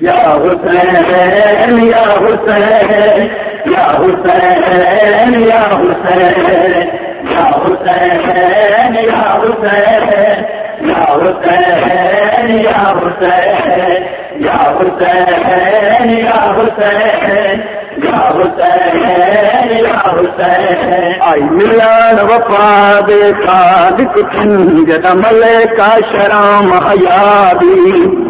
یا حسین یا حسین یا حسین یا حسین یا حسین یا حسین یا حسین یا حسین یا حسین یا حسین یا حسین یا حسین آئی ملان وفا دے خالق تنگ دمل کا شرام حیابی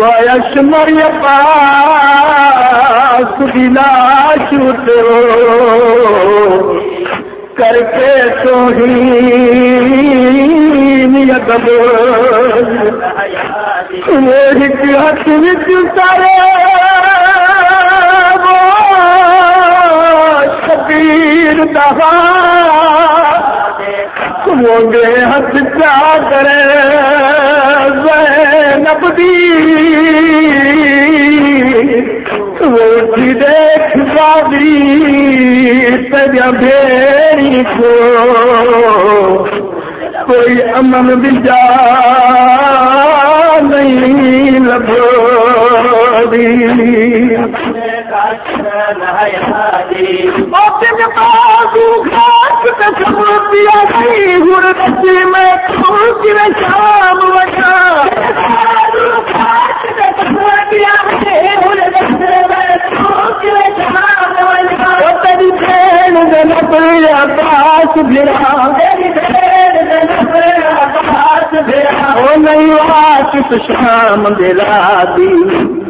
ویش مری پاس، بلا چھوٹو کر کے تو ہی نیت میری ہاتھ وچ سارے شبیر دہا گے ہاتھ کیا کرے؟ زینب دی۔ وہ دیکھ بابی تجا بھیڑی کو۔ کوئی امن بھی جا نہیں لبو میں شام تری بھیڑ نپڑیا پاس بھیڑا وہ نہیں آس شام دلا دی۔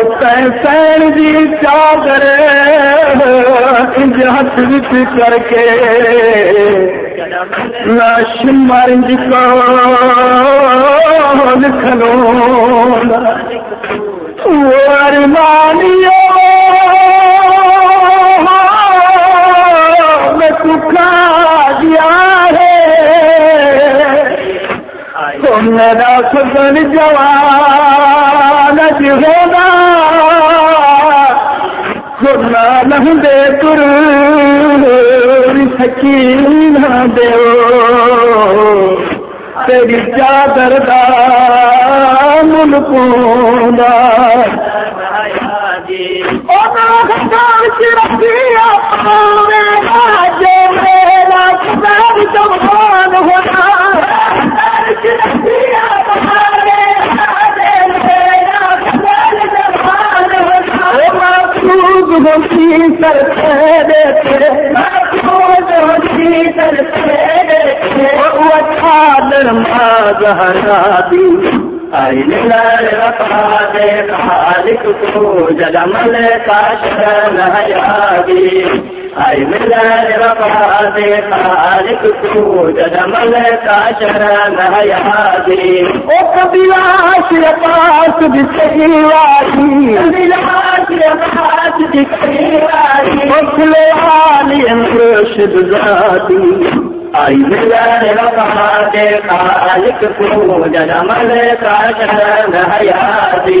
سین جی چادر ہاتھ وچ کر کے لاش مرج کو لکھنو ارمانیو میں سکھا دیا ہے تو میرا سبن جوان لالچ ہوگا خدا دے تر سکین نہ دیو تیری چادر دا ملکوں سر پھیرے تھے سر پھیرے تھے وہ کا شرن کبلاش پاس دکھی والی کبلاش پاس دکھی والی بخلے والی مرشد ذاتی آئی ملن رفا دے خالق کو جنمل کا شرن حیاتی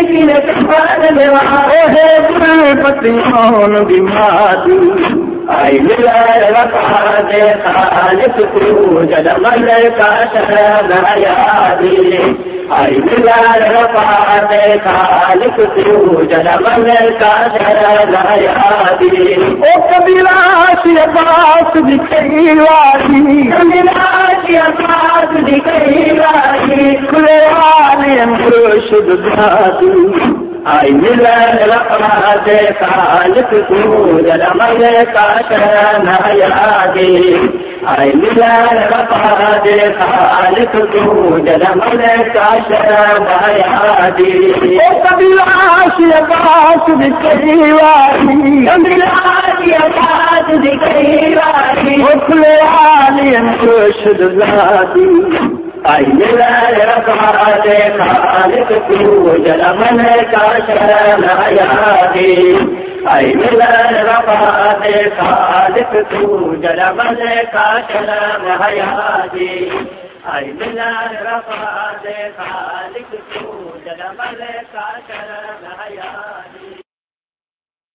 کری کی قسم دے وہاں اے دل آئی ملال وفا دے خالق کو کا شرم حیاتی آئی وفا دے خالق کو کا شرم حیاتی او کبیرہ سی عباس عباس والی مرشد آئی ملال وفا دے خالق کو جلمل کا شرم حیاتی آئی ملال وفا دے خالق کا شرم حیاتی او کبیرہ سی عباس عباس واری ذاتی آئی ملال وفا دے خالق کو جلمل کا شرم حیاتی آئی ملال وفا دے خالق کو جلمل کا شرم حیاتی آئی ملال وفا خالق کو جلمل کا شرم حیاتی